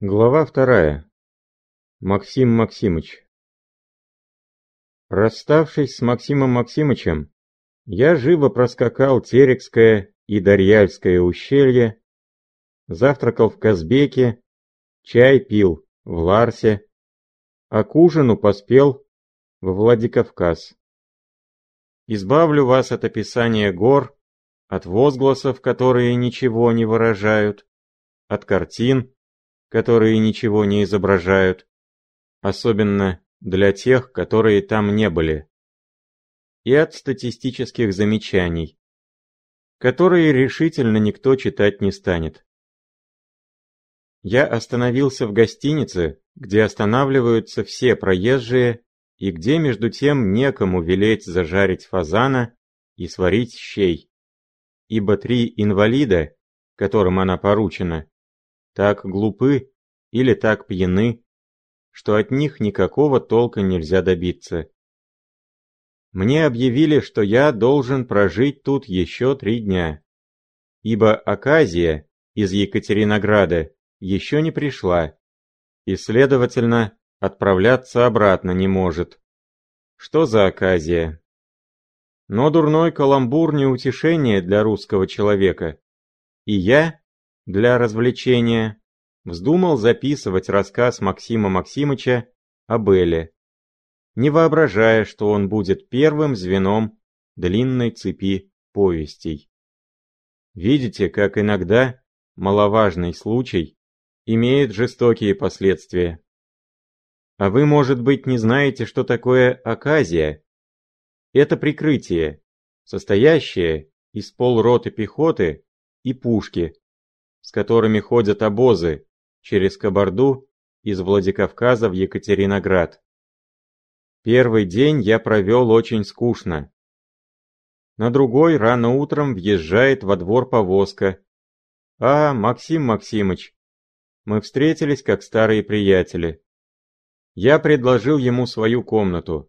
Глава вторая. Максим Максимыч. Расставшись с Максимом Максимычем, я живо проскакал Терекское и Дарьяльское ущелье, завтракал в Казбеке, чай пил в Ларсе, а к ужину поспел во Владикавказ. Избавлю вас от описания гор, от возгласов, которые ничего не выражают, от картин, которые ничего не изображают, особенно для тех, которые там не были, и от статистических замечаний, которые решительно никто читать не станет. Я остановился в гостинице, где останавливаются все проезжие и где между тем некому велеть зажарить фазана и сварить щей, ибо три инвалида, которым она поручена, так глупы или так пьяны, что от них никакого толка нельзя добиться. Мне объявили, что я должен прожить тут еще три дня, ибо Аказия из Екатеринограда еще не пришла, и, следовательно, отправляться обратно не может. Что за Аказия? Но дурной каламбур не утешение для русского человека. И я, для развлечения, вздумал записывать рассказ Максима Максимыча о Белле, не воображая, что он будет первым звеном длинной цепи повестей. Видите, как иногда маловажный случай имеет жестокие последствия. А вы, может быть, не знаете, что такое оказия? Это прикрытие, состоящее из полроты пехоты и пушки, с которыми ходят обозы через Кабарду из Владикавказа в Екатериноград. Первый день я провел очень скучно. На другой рано утром въезжает во двор повозка. «А, Максим Максимыч, мы встретились как старые приятели». Я предложил ему свою комнату.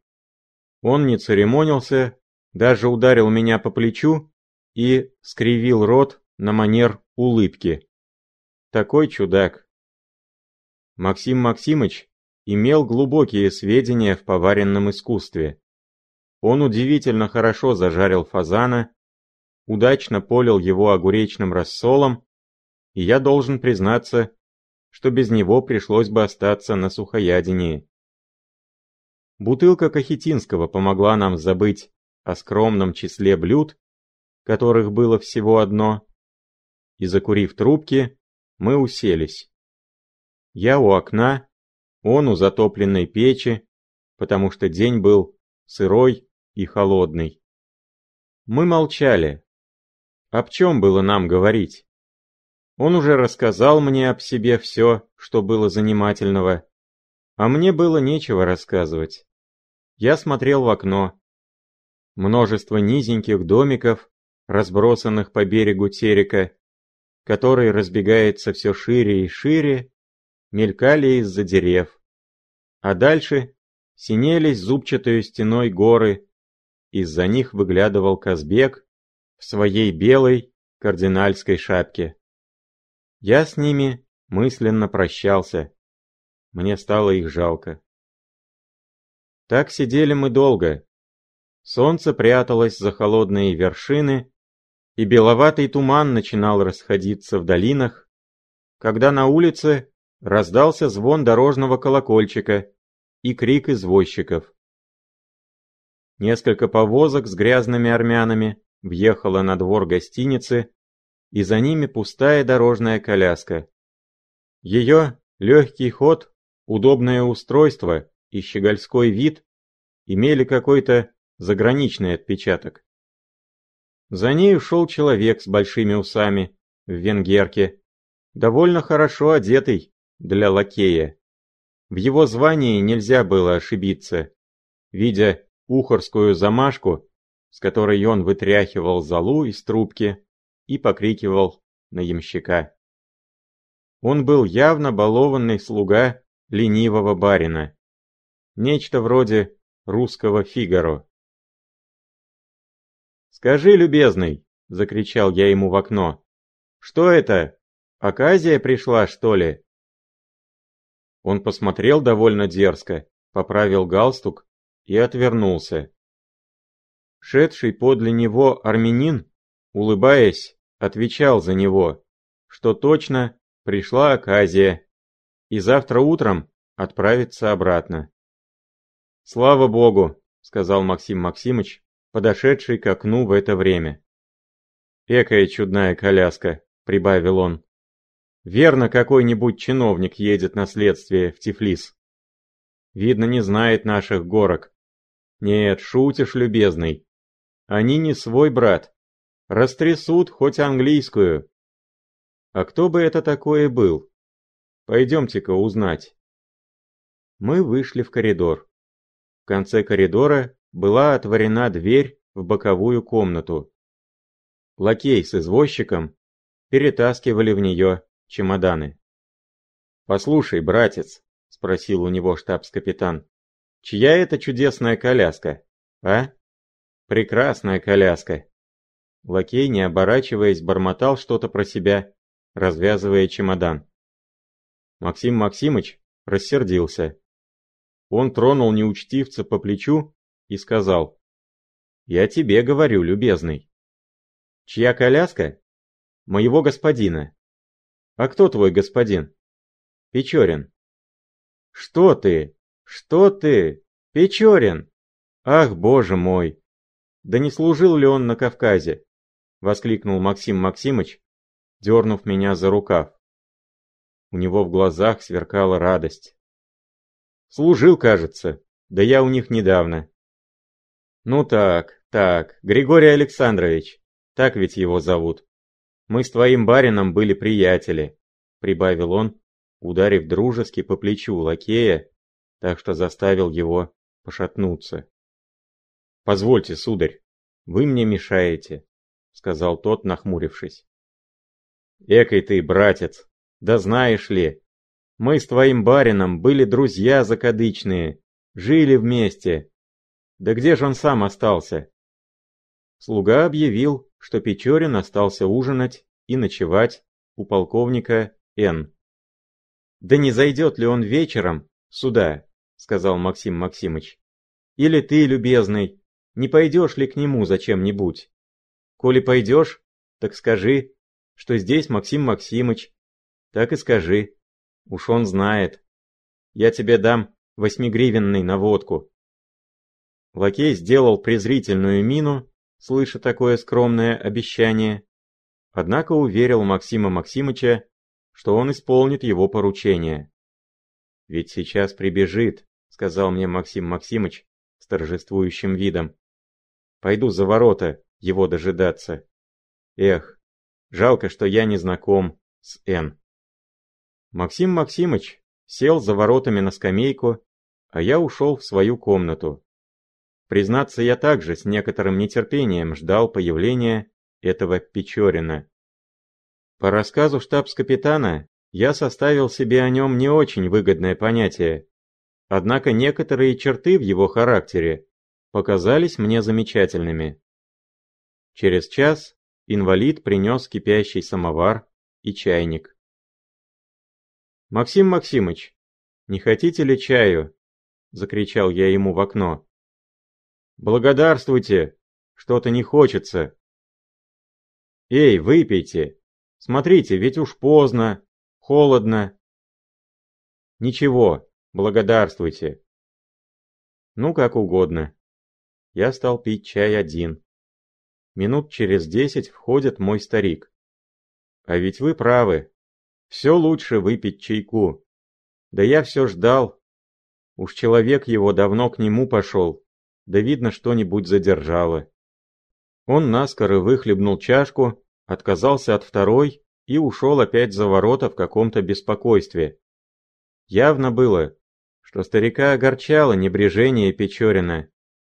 Он не церемонился, даже ударил меня по плечу и скривил рот на манер улыбки. Такой чудак. Максим Максимыч имел глубокие сведения в поваренном искусстве. Он удивительно хорошо зажарил фазана, удачно полил его огуречным рассолом, и я должен признаться, что без него пришлось бы остаться на сухоядении. Бутылка Кахетинского помогла нам забыть о скромном числе блюд, которых было всего одно, и закурив трубки, мы уселись. Я у окна, он у затопленной печи, потому что день был сырой и холодный. Мы молчали. Об чем было нам говорить? Он уже рассказал мне об себе все, что было занимательного, а мне было нечего рассказывать. Я смотрел в окно. Множество низеньких домиков, разбросанных по берегу Терека, который разбегается все шире и шире, мелькали из-за дерев. А дальше синелись зубчатой стеной горы, из-за них выглядывал Казбек в своей белой кардинальской шапке. Я с ними мысленно прощался. Мне стало их жалко. Так сидели мы долго. Солнце пряталось за холодные вершины, и беловатый туман начинал расходиться в долинах, когда на улице раздался звон дорожного колокольчика и крик извозчиков. Несколько повозок с грязными армянами въехало на двор гостиницы, и за ними пустая дорожная коляска. Ее легкий ход, удобное устройство и щегольской вид имели какой-то заграничный отпечаток. За ней ушел человек с большими усами, в венгерке, довольно хорошо одетый для лакея. В его звании нельзя было ошибиться. Видя ухорскую замашку, с которой он вытряхивал залу из трубки и покрикивал на ямщика. Он был явно балованный слуга ленивого барина. Нечто вроде русского Фигаро. «Скажи, любезный!» — закричал я ему в окно. «Что это? Оказия пришла, что ли?» Он посмотрел довольно дерзко, поправил галстук и отвернулся. Шедший подле него армянин, улыбаясь, отвечал за него, что точно пришла оказия, и завтра утром отправится обратно. «Слава Богу!» — сказал Максим Максимыч, подошедший к окну в это время. «Экая чудная коляска», — прибавил он. «Верно, какой-нибудь чиновник едет на следствие в Тифлис. Видно, не знает наших горок. Нет, шутишь, любезный. Они не свой брат. Растрясут хоть английскую. А кто бы это такое был? Пойдемте-ка узнать. Мы вышли в коридор. В конце коридора была отворена дверь в боковую комнату. Лакей с извозчиком перетаскивали в нее чемоданы. «Послушай, братец», — спросил у него штабс-капитан, — «чья это чудесная коляска, а?» «Прекрасная коляска». Лакей, не оборачиваясь, бормотал что-то про себя, развязывая чемодан. Максим Максимыч рассердился. Он тронул неучтивца по плечу и сказал. «Я тебе говорю, любезный». «Чья коляска?» «Моего господина». «А кто твой господин?» «Печорин». «Что ты? Что ты? Печорин! Ах, боже мой! Да не служил ли он на Кавказе?» Воскликнул Максим Максимыч, дернув меня за рукав. У него в глазах сверкала радость. «Служил, кажется. Да я у них недавно». «Ну так, так, Григорий Александрович, так ведь его зовут. Мы с твоим барином были приятели», — прибавил он, ударив дружески по плечу лакея, так что заставил его пошатнуться. «Позвольте, сударь, вы мне мешаете», — сказал тот, нахмурившись. «Экой ты, братец, да знаешь ли, мы с твоим барином были друзья закадычные, жили вместе. Да где же он сам остался? Слуга объявил, что Печорин остался ужинать и ночевать у полковника Н. «Да не зайдет ли он вечером сюда?» — сказал Максим Максимыч. «Или ты, любезный, не пойдешь ли к нему зачем-нибудь? Коли пойдешь, так скажи, что здесь Максим Максимыч, так и скажи. Уж он знает. Я тебе дам восьмигривенный на водку. Лакей сделал презрительную мину, слыша такое скромное обещание, однако уверил Максима Максимыча, что он исполнит его поручение. «Ведь сейчас прибежит», — сказал мне Максим Максимыч с торжествующим видом. «Пойду за ворота его дожидаться. Эх, жалко, что я не знаком с Н». Максим Максимыч сел за воротами на скамейку, а я ушел в свою комнату. Признаться, я также с некоторым нетерпением ждал появления этого Печорина. По рассказу штабс-капитана, я составил себе о нем не очень выгодное понятие. Однако некоторые черты в его характере показались мне замечательными. Через час инвалид принес кипящий самовар и чайник. «Максим Максимыч, не хотите ли чаю?» — закричал я ему в окно. «Благодарствуйте! Что-то не хочется!» «Эй, выпейте! Смотрите, ведь уж поздно, холодно!» «Ничего, благодарствуйте!» «Ну, как угодно!» Я стал пить чай один. Минут через десять входит мой старик. «А ведь вы правы, все лучше выпить чайку. Да я все ждал. Уж человек его давно к нему пошел. Да видно, что-нибудь задержало. Он наскоро выхлебнул чашку, отказался от второй и ушел опять за ворота в каком-то беспокойстве. Явно было, что старика огорчало небрежение Печорина,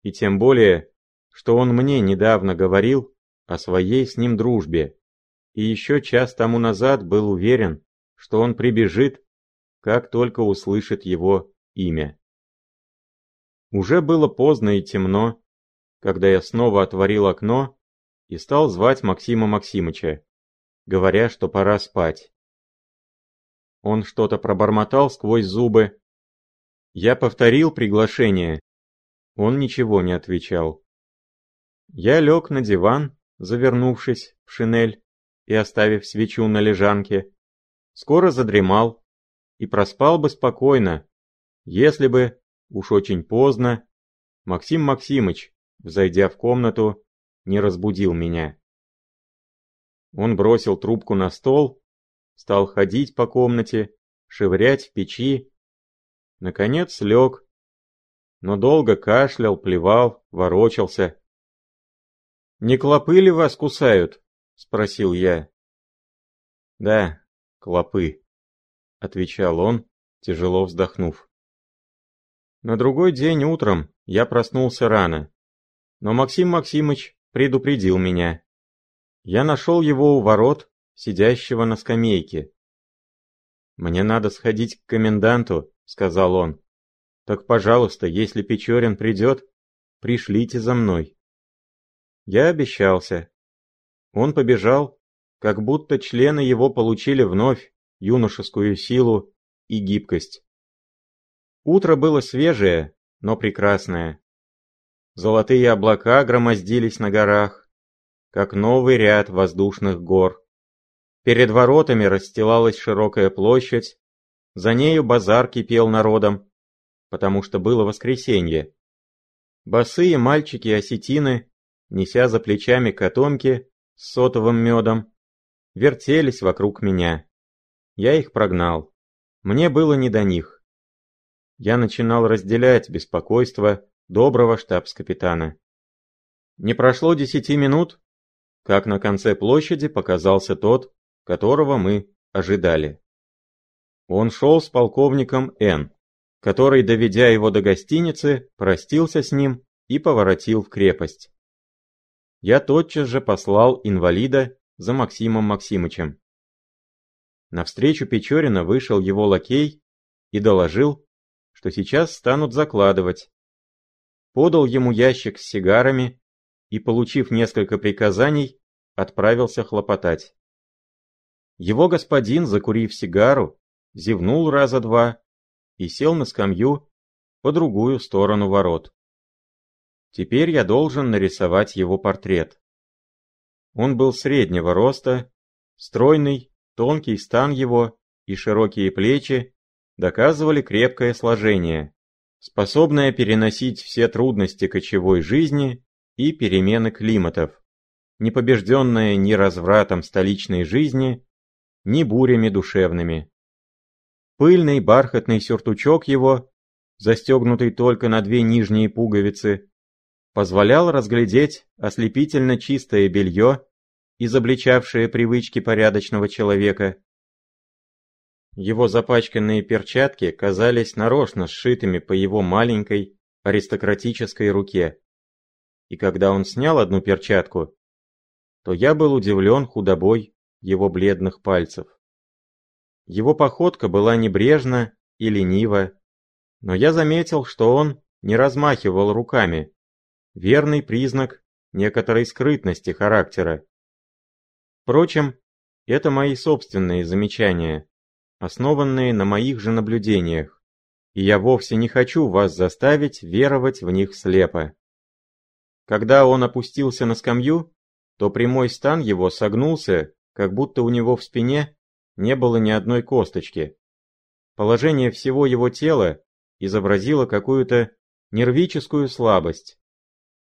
и тем более, что он мне недавно говорил о своей с ним дружбе и еще час тому назад был уверен, что он прибежит, как только услышит его имя. Уже было поздно и темно, когда я снова отворил окно и стал звать Максима Максимыча, говоря, что пора спать. Он что-то пробормотал сквозь зубы. Я повторил приглашение. Он ничего не отвечал. Я лег на диван, завернувшись в шинель и оставив свечу на лежанке. Скоро задремал и проспал бы спокойно, если бы, уж очень поздно, Максим Максимыч, взойдя в комнату, не разбудил меня. Он бросил трубку на стол, стал ходить по комнате, шевырять в печи. Наконец лег, но долго кашлял, плевал, ворочался. «Не клопы ли вас кусают?» — спросил я. «Да, клопы», — отвечал он, тяжело вздохнув. На другой день утром я проснулся рано, но Максим Максимыч предупредил меня. Я нашел его у ворот, сидящего на скамейке. «Мне надо сходить к коменданту», — сказал он. «Так, пожалуйста, если Печорин придет, пришлите за мной». Я обещался. Он побежал, как будто члены его получили вновь юношескую силу и гибкость. Утро было свежее, но прекрасное. Золотые облака громоздились на горах, как новый ряд воздушных гор. Перед воротами расстилалась широкая площадь, за нею базар кипел народом, потому что было воскресенье. Босые мальчики-осетины, неся за плечами котомки с сотовым медом, вертелись вокруг меня. Я их прогнал. Мне было не до них я начинал разделять беспокойство доброго штабс-капитана. Не прошло десяти минут, как на конце площади показался тот, которого мы ожидали. Он шел с полковником Н, который, доведя его до гостиницы, простился с ним и поворотил в крепость. Я тотчас же послал инвалида за Максимом Максимычем. Навстречу Печорина вышел его лакей и доложил, что сейчас станут закладывать. Подал ему ящик с сигарами и, получив несколько приказаний, отправился хлопотать. Его господин, закурив сигару, зевнул раза два и сел на скамью по другую сторону ворот. Теперь я должен нарисовать его портрет. Он был среднего роста, стройный, тонкий стан его и широкие плечи доказывали крепкое сложение, способное переносить все трудности кочевой жизни и перемены климатов, не побежденное ни развратом столичной жизни, ни бурями душевными. Пыльный бархатный сюртучок его, застегнутый только на две нижние пуговицы, позволял разглядеть ослепительно чистое белье, изобличавшее привычки порядочного человека, его запачканные перчатки казались нарочно сшитыми по его маленькой аристократической руке. И когда он снял одну перчатку, то я был удивлен худобой его бледных пальцев. Его походка была небрежна и ленива, но я заметил, что он не размахивал руками, верный признак некоторой скрытности характера. Впрочем, это мои собственные замечания основанные на моих же наблюдениях, и я вовсе не хочу вас заставить веровать в них слепо. Когда он опустился на скамью, то прямой стан его согнулся, как будто у него в спине не было ни одной косточки. Положение всего его тела изобразило какую-то нервическую слабость.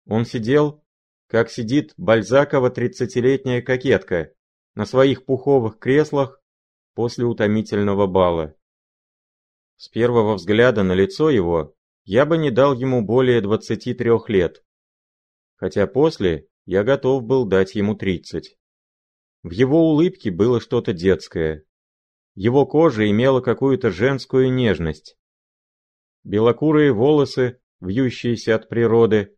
Он сидел, как сидит Бальзакова тридцатилетняя кокетка, на своих пуховых креслах после утомительного бала. С первого взгляда на лицо его я бы не дал ему более 23 лет, хотя после я готов был дать ему 30. В его улыбке было что-то детское. Его кожа имела какую-то женскую нежность. Белокурые волосы, вьющиеся от природы,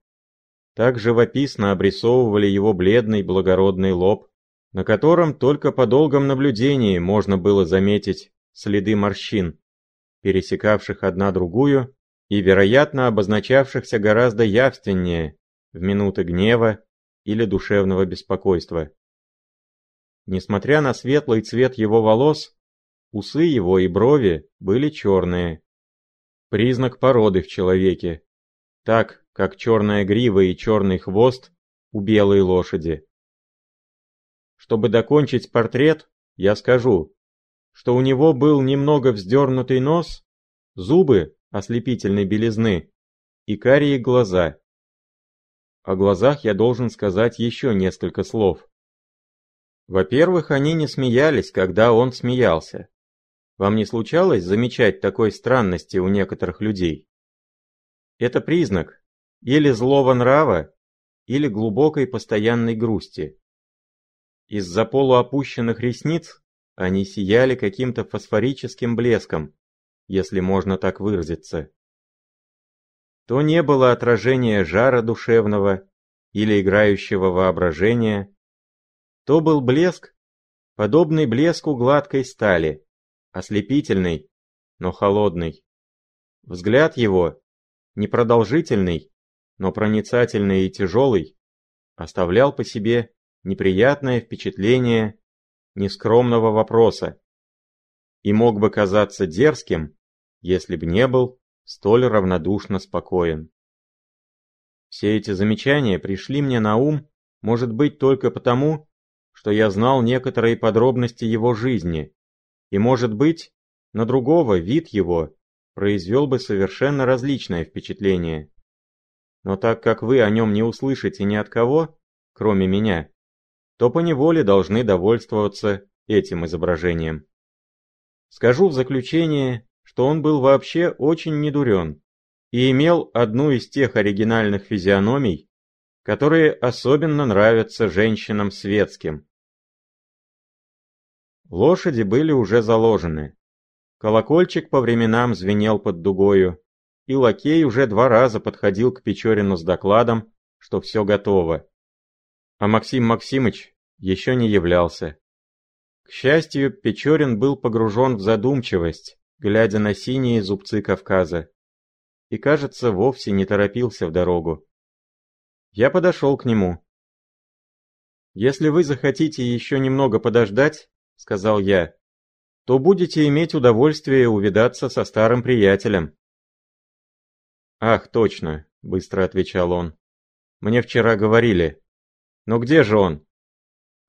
так живописно обрисовывали его бледный благородный лоб, на котором только по долгом наблюдении можно было заметить следы морщин, пересекавших одна другую и, вероятно, обозначавшихся гораздо явственнее в минуты гнева или душевного беспокойства. Несмотря на светлый цвет его волос, Усы его и брови были черные. Признак породы в человеке. Так, как черная грива и черный хвост у белой лошади. Чтобы докончить портрет, я скажу, что у него был немного вздернутый нос, зубы ослепительной белизны и карие глаза. О глазах я должен сказать еще несколько слов. Во-первых, они не смеялись, когда он смеялся. Вам не случалось замечать такой странности у некоторых людей? Это признак или злого нрава, или глубокой постоянной грусти. Из-за полуопущенных ресниц они сияли каким-то фосфорическим блеском, если можно так выразиться. То не было отражения жара душевного или играющего воображения, то был блеск, подобный блеску гладкой стали, ослепительный, но холодный. Взгляд его, непродолжительный, но проницательный и тяжелый, оставлял по себе неприятное впечатление нескромного вопроса и мог бы казаться дерзким, если б не был столь равнодушно спокоен. Все эти замечания пришли мне на ум, может быть, только потому, что я знал некоторые подробности его жизни, и, может быть, на другого вид его произвел бы совершенно различное впечатление. Но так как вы о нем не услышите ни от кого, кроме меня, то поневоле должны довольствоваться этим изображением. Скажу в заключение, что он был вообще очень недурен и имел одну из тех оригинальных физиономий, которые особенно нравятся женщинам светским. Лошади были уже заложены. Колокольчик по временам звенел под дугою, и лакей уже два раза подходил к Печорину с докладом, что все готово. А Максим Максимыч еще не являлся. К счастью, Печорин был погружен в задумчивость, глядя на синие зубцы Кавказа. И, кажется, вовсе не торопился в дорогу. Я подошел к нему. «Если вы захотите еще немного подождать, — сказал я, — то будете иметь удовольствие увидаться со старым приятелем. «Ах, точно», — быстро отвечал он. «Мне вчера говорили. Но где же он?»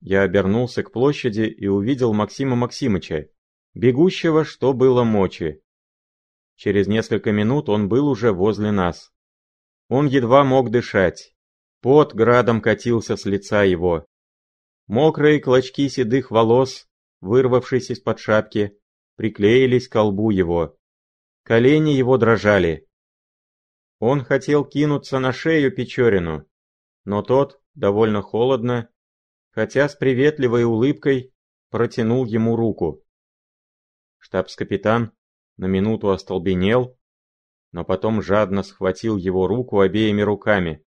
Я обернулся к площади и увидел Максима Максимыча, бегущего, что было мочи. Через несколько минут он был уже возле нас. Он едва мог дышать. Пот градом катился с лица его. Мокрые клочки седых волос, вырвавшись из-под шапки, приклеились к лбу его. Колени его дрожали. Он хотел кинуться на шею Печорину, но тот, довольно холодно, хотя с приветливой улыбкой, протянул ему руку. Штабс-капитан на минуту остолбенел, но потом жадно схватил его руку обеими руками.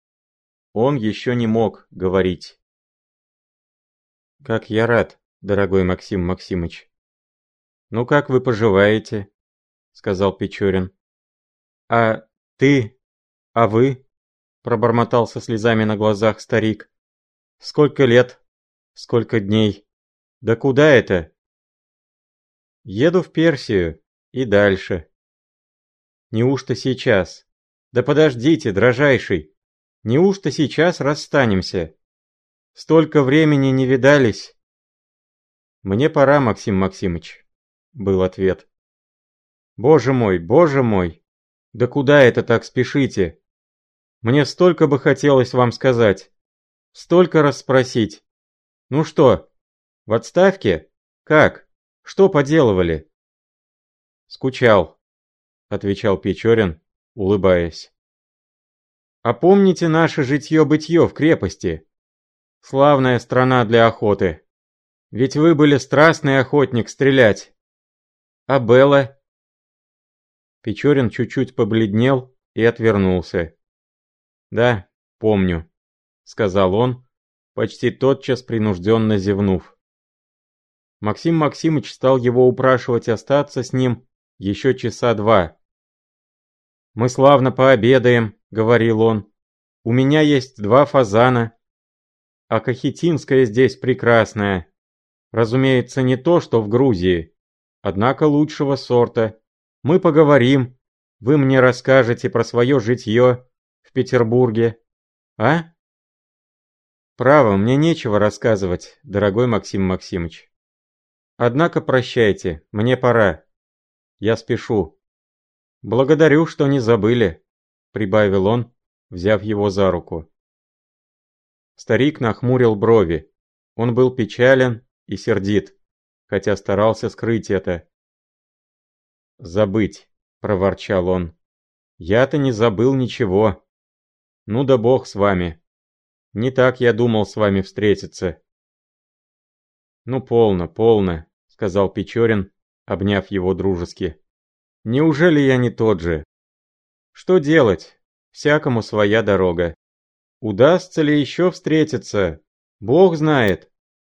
Он еще не мог говорить. «Как я рад, дорогой Максим Максимыч!» «Ну как вы поживаете?» — сказал Печорин. «А ты «А вы?» – пробормотал со слезами на глазах старик. «Сколько лет? Сколько дней? Да куда это?» «Еду в Персию и дальше». «Неужто сейчас? Да подождите, дрожайший! Неужто сейчас расстанемся? Столько времени не видались!» «Мне пора, Максим Максимыч», — был ответ. «Боже мой, боже мой! Да куда это так спешите? Мне столько бы хотелось вам сказать. Столько расспросить. Ну что, в отставке? Как? Что поделывали? Скучал, отвечал Печорин, улыбаясь. А помните наше житье-бытье в крепости? Славная страна для охоты. Ведь вы были страстный охотник стрелять. А Белла? Печорин чуть-чуть побледнел и отвернулся. «Да, помню», — сказал он, почти тотчас принужденно зевнув. Максим Максимыч стал его упрашивать остаться с ним еще часа два. «Мы славно пообедаем», — говорил он. «У меня есть два фазана. А Кахетинская здесь прекрасная. Разумеется, не то, что в Грузии. однако лучшего сорта. Мы поговорим, вы мне расскажете про свое житье в Петербурге. А? Право, мне нечего рассказывать, дорогой Максим Максимович. Однако прощайте, мне пора. Я спешу. Благодарю, что не забыли, прибавил он, взяв его за руку. Старик нахмурил брови. Он был печален и сердит, хотя старался скрыть это. «Забыть», — проворчал он. «Я-то не забыл ничего. Ну да бог с вами. Не так я думал с вами встретиться». «Ну полно, полно», — сказал Печорин, обняв его дружески. «Неужели я не тот же? Что делать? Всякому своя дорога. Удастся ли еще встретиться? Бог знает.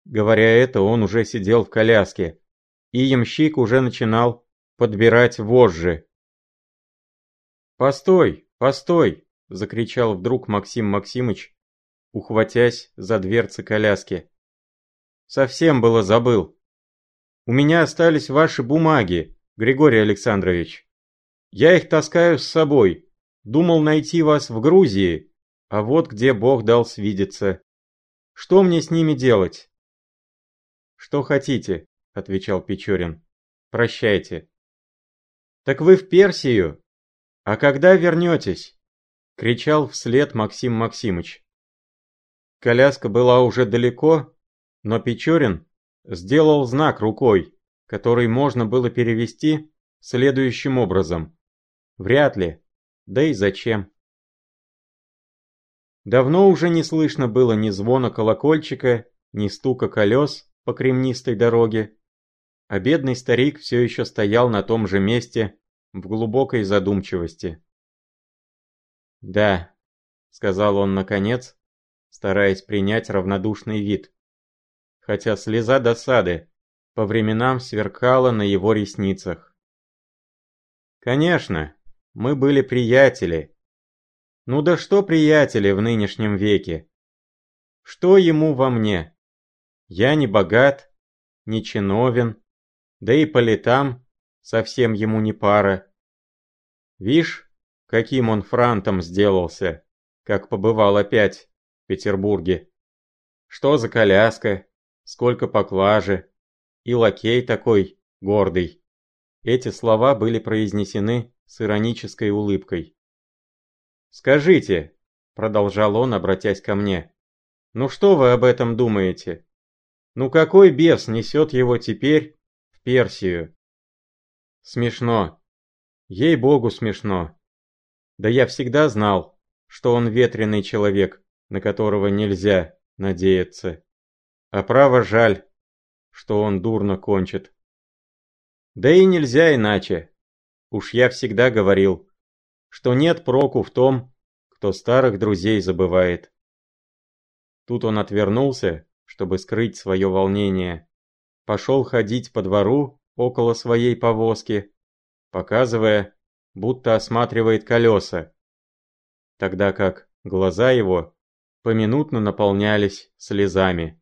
Говоря это, он уже сидел в коляске, и ямщик уже начинал подбирать вожжи. «Постой, постой!» – закричал вдруг Максим Максимыч, ухватясь за дверцы коляски. «Совсем было забыл. У меня остались ваши бумаги, Григорий Александрович. Я их таскаю с собой. Думал найти вас в Грузии, а вот где Бог дал свидеться. Что мне с ними делать? Что хотите, отвечал Печорин. Прощайте. Так вы в Персию? А когда вернетесь? Кричал вслед Максим Максимыч. Коляска была уже далеко, но Печорин сделал знак рукой, который можно было перевести следующим образом. Вряд ли. Да и зачем? Давно уже не слышно было ни звона колокольчика, ни стука колес по кремнистой дороге, а бедный старик все еще стоял на том же месте в глубокой задумчивости. «Да», — сказал он наконец, стараясь принять равнодушный вид, хотя слеза досады по временам сверкала на его ресницах. «Конечно, мы были приятели, ну да что, приятели, в нынешнем веке? Что ему во мне? Я не богат, не чиновен, да и по летам совсем ему не пара. Вишь, каким он франтом сделался, как побывал опять Петербурге. Что за коляска, сколько поклажи, и лакей такой гордый. Эти слова были произнесены с иронической улыбкой. «Скажите», — продолжал он, обратясь ко мне, — «ну что вы об этом думаете? Ну какой бес несет его теперь в Персию?» «Смешно. Ей-богу, смешно. Да я всегда знал, что он ветреный человек, на которого нельзя надеяться. А право жаль, что он дурно кончит. Да и нельзя иначе. Уж я всегда говорил, что нет проку в том, кто старых друзей забывает. Тут он отвернулся, чтобы скрыть свое волнение. Пошел ходить по двору около своей повозки, показывая, будто осматривает колеса, тогда как глаза его поминутно наполнялись слезами.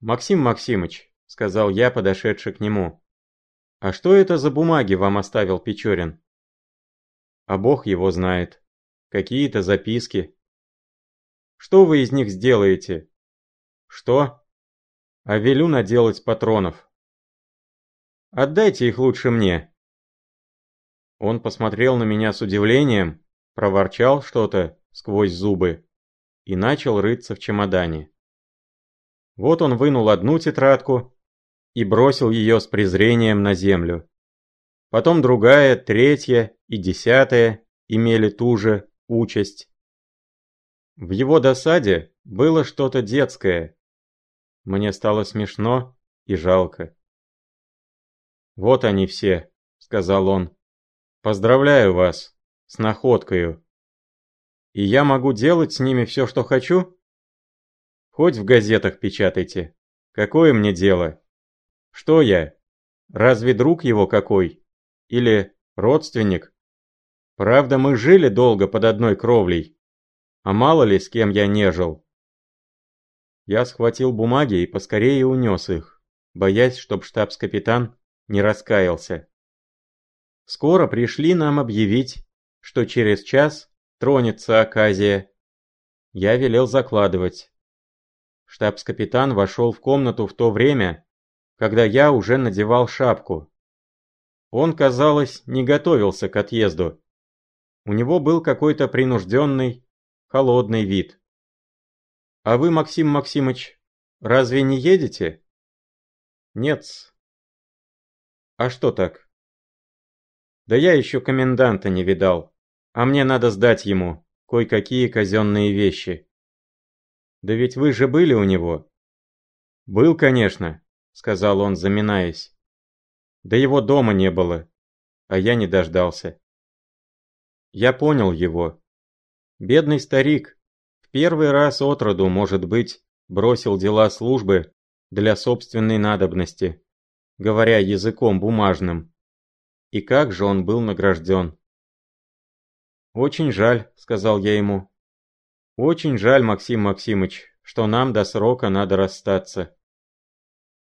«Максим Максимыч», — сказал я, подошедший к нему, — «а что это за бумаги вам оставил Печорин?» а бог его знает. Какие-то записки. Что вы из них сделаете? Что? А велю наделать патронов. Отдайте их лучше мне. Он посмотрел на меня с удивлением, проворчал что-то сквозь зубы и начал рыться в чемодане. Вот он вынул одну тетрадку и бросил ее с презрением на землю. Потом другая, третья и десятая имели ту же участь. В его досаде было что-то детское. Мне стало смешно и жалко. «Вот они все», — сказал он. «Поздравляю вас с находкою. И я могу делать с ними все, что хочу? Хоть в газетах печатайте. Какое мне дело? Что я? Разве друг его какой?» Или родственник? Правда, мы жили долго под одной кровлей. А мало ли, с кем я не жил. Я схватил бумаги и поскорее унес их, боясь, чтоб штабс-капитан не раскаялся. Скоро пришли нам объявить, что через час тронется оказия. Я велел закладывать. Штабс-капитан вошел в комнату в то время, когда я уже надевал шапку. Он, казалось, не готовился к отъезду. У него был какой-то принужденный, холодный вид. «А вы, Максим Максимыч, разве не едете?» «Нет». «А что так?» «Да я еще коменданта не видал, а мне надо сдать ему кое-какие казенные вещи». «Да ведь вы же были у него?» «Был, конечно», — сказал он, заминаясь. «Да его дома не было, а я не дождался». Я понял его. Бедный старик, Первый раз от роду, может быть, бросил дела службы для собственной надобности, говоря языком бумажным. И как же он был награжден. «Очень жаль», — сказал я ему. «Очень жаль, Максим Максимыч, что нам до срока надо расстаться.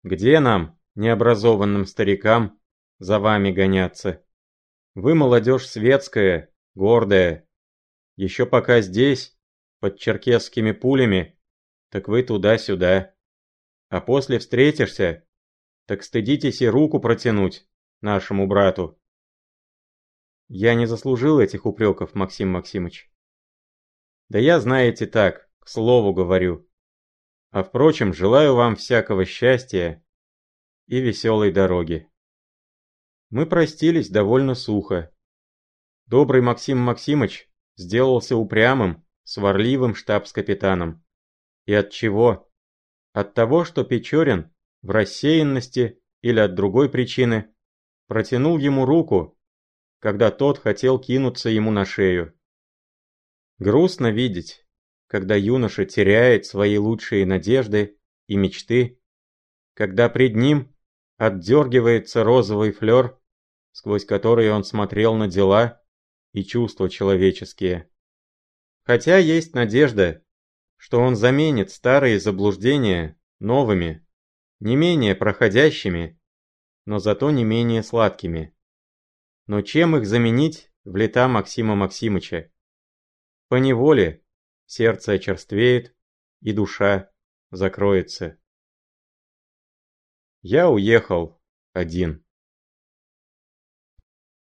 Где нам, необразованным старикам, за вами гоняться? Вы молодежь светская, гордая. Еще пока здесь, под черкесскими пулями, так вы туда-сюда. А после встретишься, так стыдитесь и руку протянуть нашему брату. Я не заслужил этих упреков, Максим Максимыч. Да я, знаете, так, к слову говорю. А впрочем, желаю вам всякого счастья и веселой дороги. Мы простились довольно сухо. Добрый Максим Максимыч сделался упрямым сварливым штабс-капитаном. И от чего? От того, что Печорин в рассеянности или от другой причины протянул ему руку, когда тот хотел кинуться ему на шею. Грустно видеть, когда юноша теряет свои лучшие надежды и мечты, когда пред ним отдергивается розовый флер, сквозь который он смотрел на дела и чувства человеческие. Хотя есть надежда, что он заменит старые заблуждения новыми, не менее проходящими, но зато не менее сладкими. Но чем их заменить в лета Максима Максимыча? По неволе сердце очерствеет и душа закроется. Я уехал один.